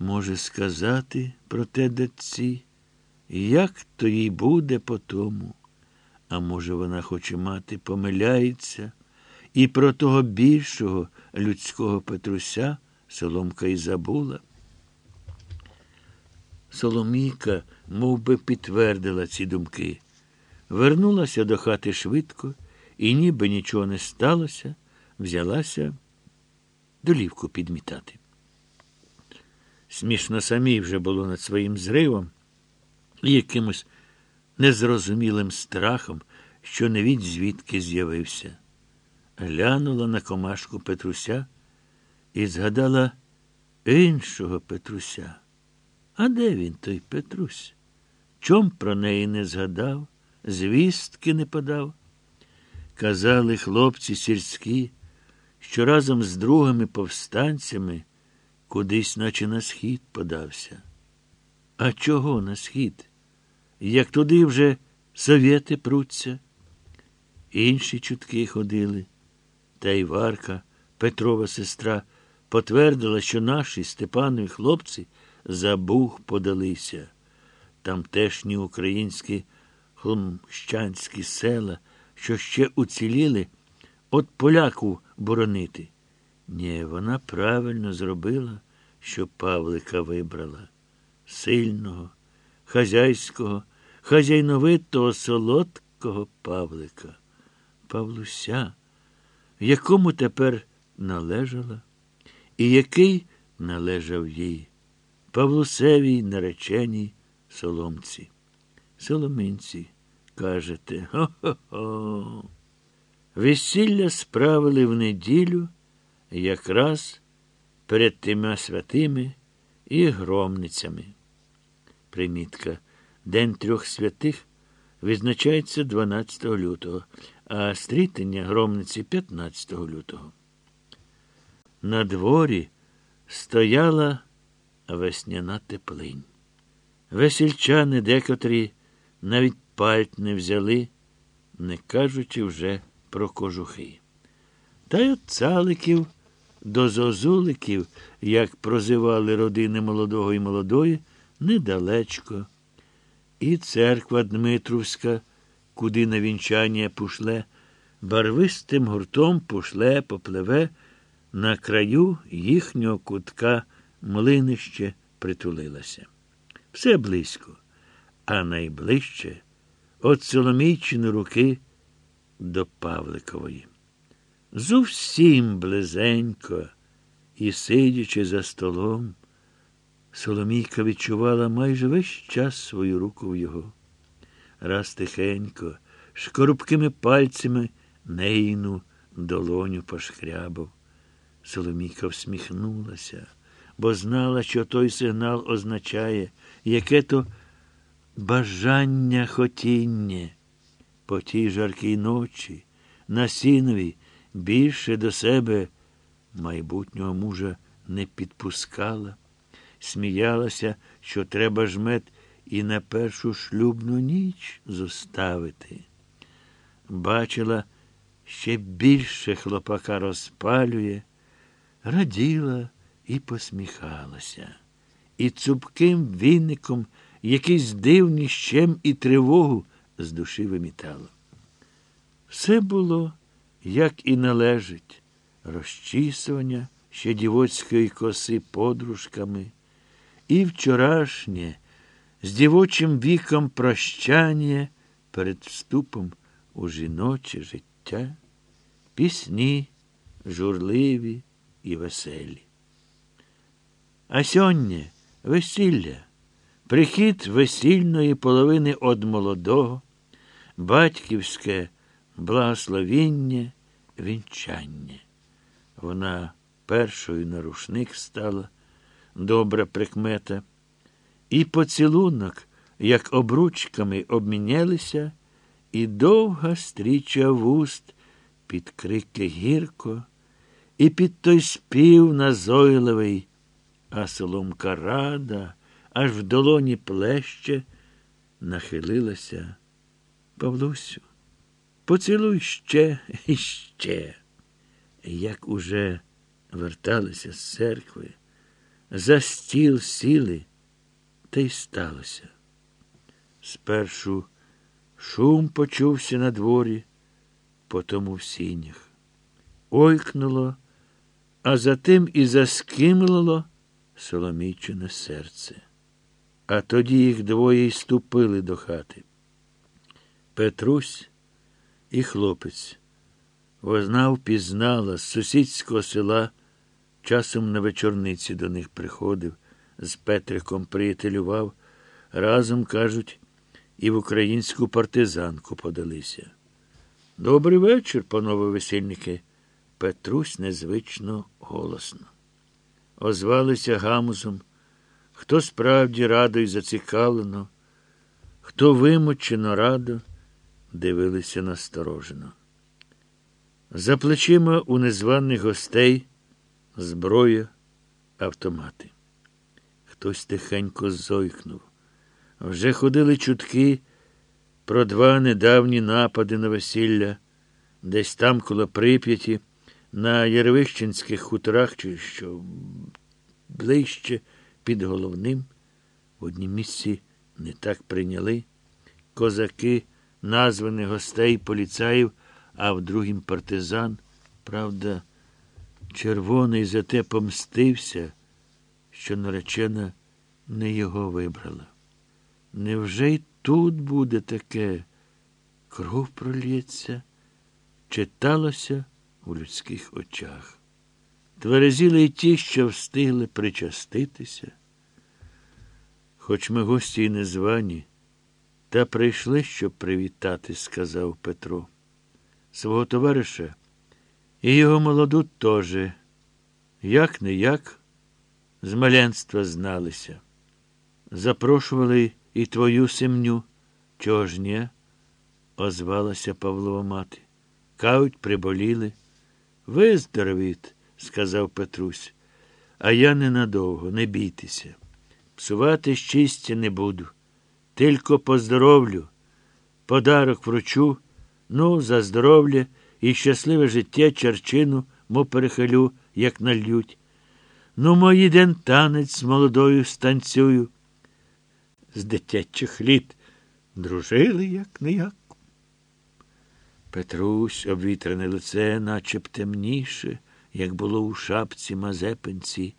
може сказати про те дочці, як то їй буде по тому. А може, вона хоче мати, помиляється, і про того більшого людського Петруся Соломка й забула. Соломійка мов би, підтвердила ці думки. Вернулася до хати швидко і, ніби нічого не сталося, взялася долівку підмітати. Смішно самій вже було над своїм зривом і якимось незрозумілим страхом, що не від звідки з'явився. Глянула на комашку Петруся і згадала іншого Петруся. А де він, той Петрусь? Чом про неї не згадав, звістки не подав? Казали хлопці сільські, що разом з другими повстанцями кудись, наче на схід подався. А чого на схід? Як туди вже совєти пруться? Інші чутки ходили. Та й Варка, Петрова сестра, потвердила, що наші Степанові хлопці за Буг подалися. Тамтешні українські хломщанські села, що ще уціліли, от поляку боронити. Ні, вона правильно зробила, що Павлика вибрала. Сильного, хазяйського, хазяйновитого, солодкого Павлика. Павлуся, якому тепер належала, і який належав їй. Павлусевій нареченій соломці. Соломинці, кажете, хо-хо-хо. Весілля справили в неділю якраз перед тима святими і громницями. Примітка. День трьох святих відзначається 12 лютого, а стрітення громниці 15 лютого. На дворі стояла весняна теплинь. Весільчани декотрі навіть пальт не взяли, не кажучи вже про кожухи. Та й от цаликів до зозуликів, як прозивали родини молодого і молодої, недалечко. І церква Дмитрівська, куди на вінчання пушле, барвистим гуртом пушле, попливе на краю їхнього кутка млинище притулилася. Все близько, а найближче от Соломійчини руки до Павликової. Зовсім близенько і, сидячи за столом, Соломійка відчувала майже весь час свою руку в його. Раз тихенько, шкорубкими пальцями нейну долоню пошкрябав. Соломійка всміхнулася бо знала, що той сигнал означає, яке то бажання хотіння. По тій жаркій ночі, на сінові більше до себе майбутнього мужа не підпускала, сміялася, що треба жмет і на першу шлюбну ніч зоставити. Бачила, ще більше хлопака розпалює, раділа і посміхалася. І цупким віником якийсь дивний щем і тривогу з душі вимітало. Все було, як і належить, розчісування ще дівоцької коси подружками, і вчорашнє з дівочим віком прощання перед вступом у жіноче життя, пісні журливі і веселі. А сьогодні весілля, прихід весільної половини од молодого, батьківське благословіння, вінчання. Вона першою на рушник стала, добра прикмета, і поцілунок, як обручками обмінялися, і довга стріча вуст під крики гірко, і під той спів назойливий. А соломка рада, аж в долоні плеще, нахилилася. Павлусю, поцілуй ще і ще. Як уже верталися з церкви, за стіл сіли, та й сталося. Спершу шум почувся на дворі, потому в сінях. Ойкнуло, а затим і заскимлило Соломійчине серце. А тоді їх двоє й ступили до хати. Петрусь і хлопець. Вона впізнала з сусідського села, часом на вечорниці до них приходив, з Петриком приятелював, разом, кажуть, і в українську партизанку подалися. Добрий вечір, панове весільники. Петрусь незвично голосно. Озвалися гамузом, хто справді радо і зацікавлено, хто вимучено радо, дивилися насторожено. За плечима у незваних гостей зброя, автомати. Хтось тихенько зойкнув. Вже ходили чутки про два недавні напади на весілля, десь там коло прип'яті, на Ярвищенських хуторах, чи що ближче під головним. В однім місці не так прийняли. Козаки, названих гостей поліцаїв, а в другім партизан. Правда, червоний за те помстився, що наречена не його вибрала. Невже й тут буде таке? Кров пролється, читалося у людських очах. Тверезіли й ті, що встигли причаститися. Хоч ми гості й незвані, та прийшли, щоб привітати, сказав Петро. Свого товариша і його молоду теж, як не як, з маленства зналися. Запрошували і твою семню. Чого ж ні? озвалася Павлова мати. Кають, приболіли. Виздоровіт, сказав Петрусь, а я ненадовго, не бійтеся. Псувати щастя не буду. Тільки поздоровлю, подарок вручу, ну, за здоров'я і щасливе життя черчину мо перехилю, як нальють. Ну, мої ден танець з молодою станцюю. З дитячих літ дружили, як не як. Петрусь, обвітрене лице, наче б темніше, як було у шапці Мазепинці,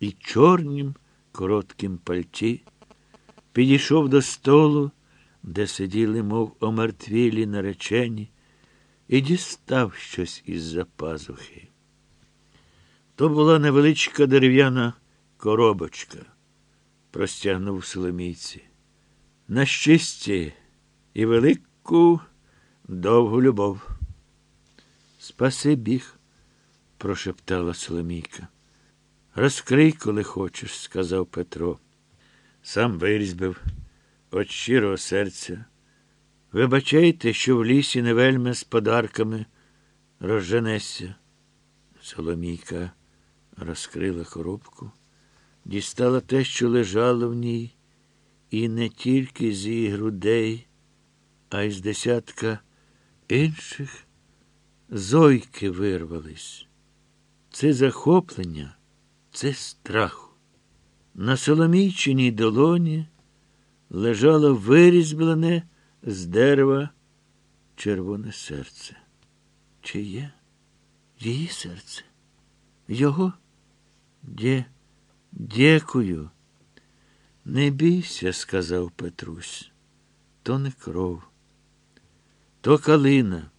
і чорнім коротким пальті, підійшов до столу, де сиділи, мов омертвілі наречені, і дістав щось із-за пазухи. То була невеличка дерев'яна коробочка, простягнув Соломійці. На щасті і велику довгу любов. Спаси біг, прошептала Соломійка. Розкрий, коли хочеш, сказав Петро. Сам вирізбив от щирого серця. Вибачайте, що в лісі не вельми з подарками розженешся. Соломійка розкрила коробку, дістала те, що лежало в ній, і не тільки з її грудей, а й з десятка інших зойки вирвались. Це захоплення, це страх. На Соломійчиній долоні лежало вирізблене з дерева червоне серце. Чиє? Її серце? Його? Дє, дякую. Не бійся, сказав Петрусь, то не кров, то калина.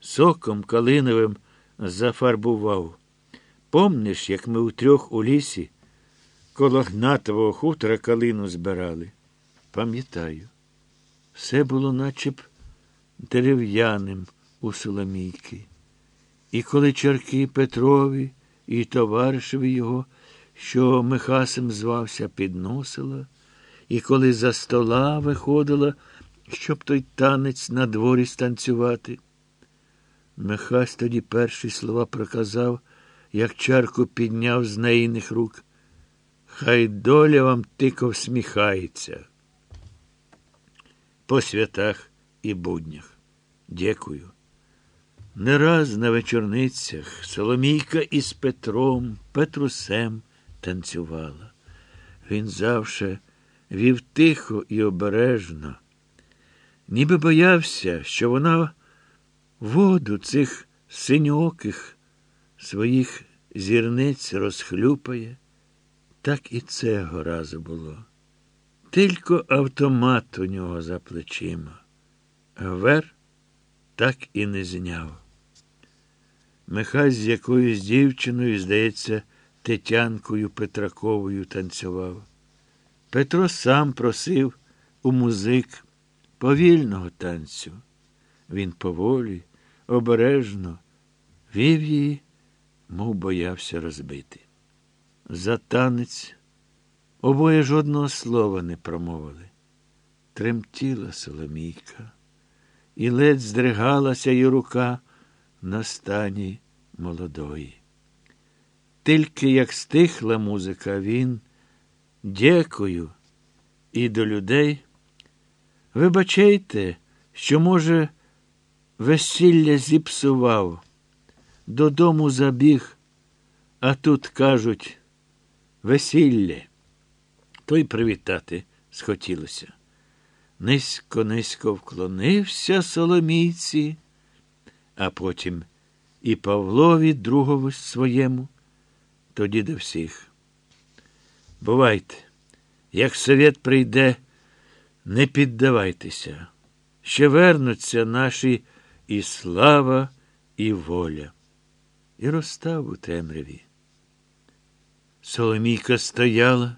Соком калиновим зафарбував. Помниш, як ми утрьох у лісі коло гнатового хутора калину збирали? Пам'ятаю. Все було наче б дерев'яним у Соломійки. І коли чарки Петрові і товаришеві його, що Михасем звався, підносила, і коли за стола виходила, щоб той танець на дворі станцювати. Михась тоді перші слова проказав, як чарку підняв з неїних рук. Хай доля вам тико всміхається. По святах і буднях. Дякую. Не раз на вечорницях Соломійка із Петром, Петрусем танцювала. Він завше вів тихо і обережно, ніби боявся, що вона воду цих синьоких своїх зірниць розхлюпає. Так і цього разу було. Тільки автомат у нього за плечима. Гвер так і не зняв. Михась з якоюсь дівчиною, здається, Тетянкою Петраковою танцював. Петро сам просив у музик повільного танцю. Він поволі, обережно вів її, мов боявся розбити. За танець обоє жодного слова не промовили. Тремтіла Соломійка, і ледь здригалася її рука на стані молодої. Тільки як стихла музика, він, дякую, і до людей. Вибачайте, що, може, весілля зіпсував, додому забіг, а тут кажуть весілля. То й привітати схотілося. Низько низько вклонився Соломійці, а потім і Павлові другові своєму, тоді до всіх. Бувайте, як совет прийде, не піддавайтеся. Ще вернуться наші і слава, і воля. І розстав у темряві. Соломійка стояла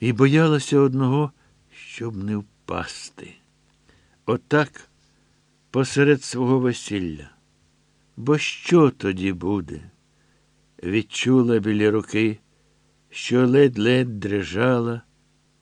і боялася одного, щоб не впасти. Отак посеред свого весілля. Бо що тоді буде? Відчула біля руки, що ледь-ледь дрижала.